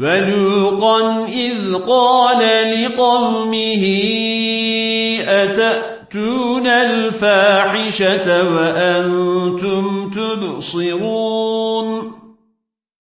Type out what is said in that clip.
ولوقا إذ قال لقومه أتأتون الفاحشة وأنتم تبصرون